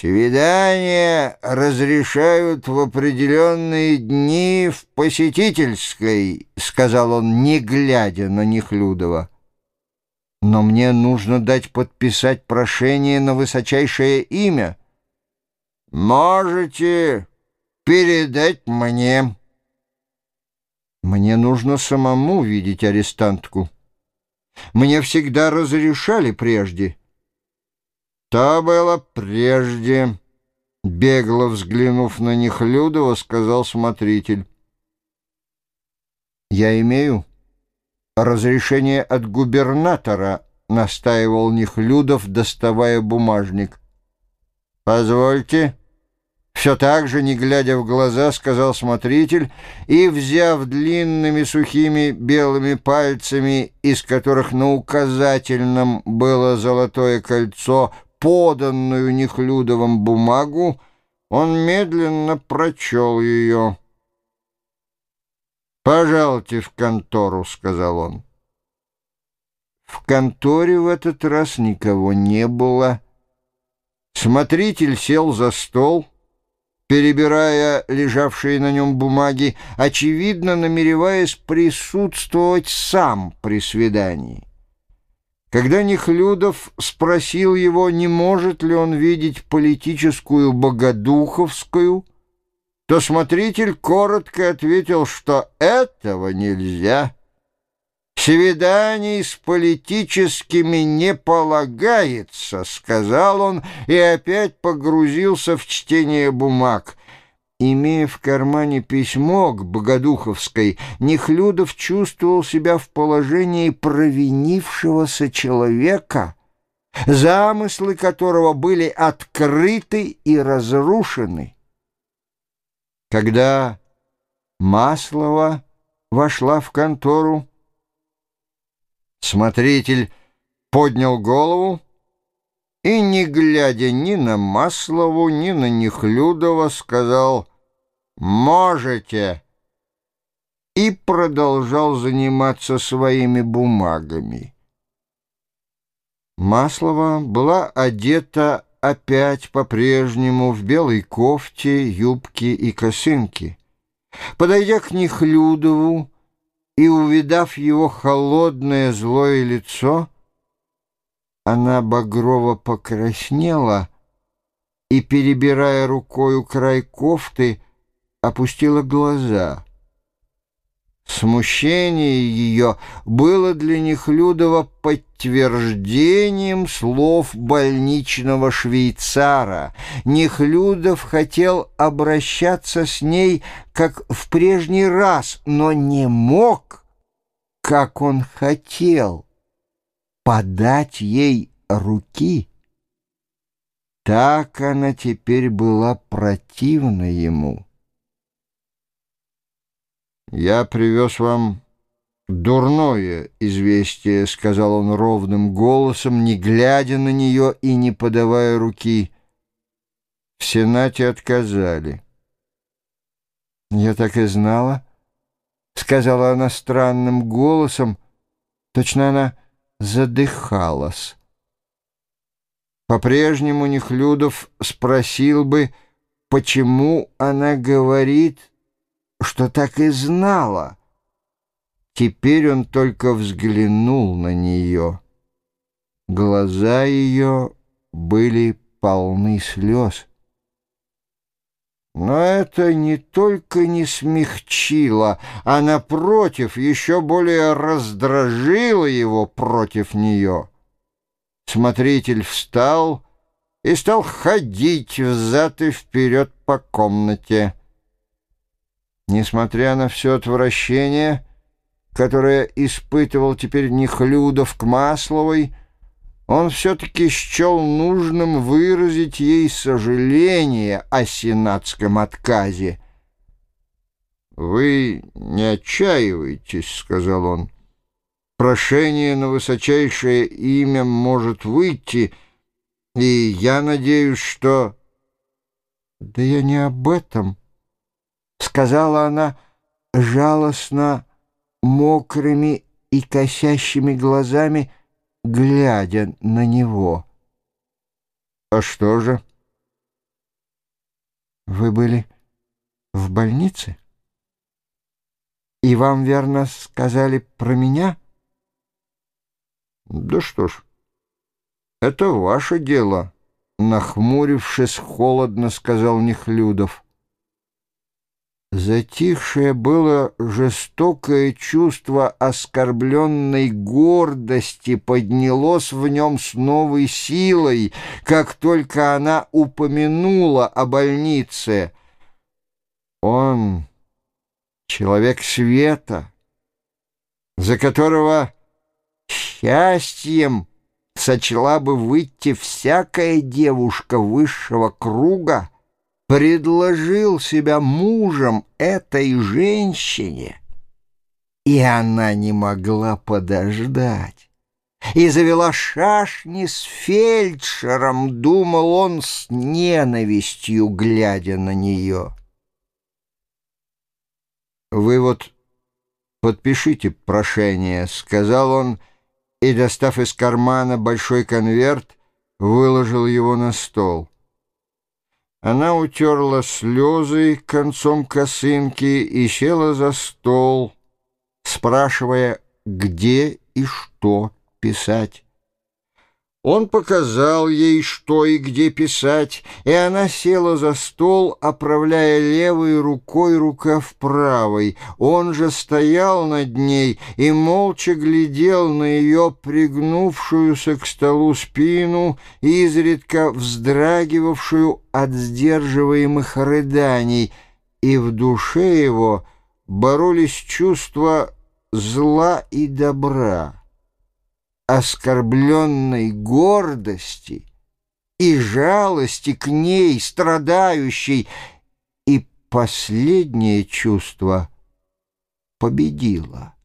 Свидания разрешают в определенные дни в посетительской, сказал он, не глядя на Нехлюдова. Но мне нужно дать подписать прошение на высочайшее имя. Можете передать мне. Мне нужно самому видеть арестантку. Мне всегда разрешали прежде. То было прежде, бегло взглянув на них Людова, сказал смотритель. Я имею разрешение от губернатора, настаивал Нехлюдов, доставая бумажник. Позвольте. Все так же, не глядя в глаза, сказал смотритель, и, взяв длинными сухими белыми пальцами, из которых на указательном было золотое кольцо, поданную Нехлюдовым бумагу, он медленно прочел ее. «Пожалуйте в контору», — сказал он. В конторе в этот раз никого не было. Смотритель сел за стол, перебирая лежавшие на нем бумаги, очевидно намереваясь присутствовать сам при свидании. Когда Нехлюдов спросил его, не может ли он видеть политическую Богодуховскую, то смотритель коротко ответил, что этого нельзя. «Свиданий с политическими не полагается», — сказал он и опять погрузился в чтение бумаг — Имея в кармане письмо к Богодуховской, Нехлюдов чувствовал себя в положении провинившегося человека, замыслы которого были открыты и разрушены. Когда Маслова вошла в контору, смотритель поднял голову, и, не глядя ни на Маслову, ни на Нехлюдова, сказал «Можете» и продолжал заниматься своими бумагами. Маслова была одета опять по-прежнему в белой кофте, юбке и косынке. Подойдя к Нехлюдову и увидав его холодное злое лицо, она багрово покраснела и, перебирая рукою край кофты, опустила глаза. Смущение ее было для Нехлюдова подтверждением слов больничного швейцара. Нехлюдов хотел обращаться с ней, как в прежний раз, но не мог, как он хотел подать ей руки. Так она теперь была противна ему. «Я привез вам дурное известие», — сказал он ровным голосом, не глядя на нее и не подавая руки. В Сенате отказали. «Я так и знала», — сказала она странным голосом. Точно она задыхалась. По-прежнему Нехлюдов спросил бы, почему она говорит, что так и знала. Теперь он только взглянул на нее. Глаза ее были полны слез. Но это не только не смягчило, а, напротив, еще более раздражило его против нее. Смотритель встал и стал ходить взад и вперед по комнате. Несмотря на все отвращение, которое испытывал теперь Нехлюдов к Масловой, он все-таки счел нужным выразить ей сожаление о сенатском отказе. «Вы не отчаивайтесь», — сказал он. «Прошение на высочайшее имя может выйти, и я надеюсь, что...» «Да я не об этом», — сказала она жалостно, мокрыми и косящими глазами, — глядя на него. «А что же?» Вы были в больнице? И вам, верно, сказали про меня? Да что ж, это ваше дело, нахмурившись холодно, сказал Нехлюдов. Затихшее было жестокое чувство оскорбленной гордости поднялось в нем с новой силой, как только она упомянула о больнице. Он человек света, за которого счастьем сочла бы выйти всякая девушка высшего круга, предложил себя мужем этой женщине, и она не могла подождать. И завела шашни с фельдшером, думал он с ненавистью, глядя на нее. «Вы вот подпишите прошение», — сказал он, и, достав из кармана большой конверт, выложил его на стол. Она утерла слезы концом косынки и села за стол, спрашивая, где и что писать. Он показал ей, что и где писать, и она села за стол, оправляя левой рукой рукав правой. Он же стоял над ней и молча глядел на ее пригнувшуюся к столу спину, изредка вздрагивавшую от сдерживаемых рыданий, и в душе его боролись чувства зла и добра оскорбленной гордости и жалости к ней, страдающей, и последнее чувство победило.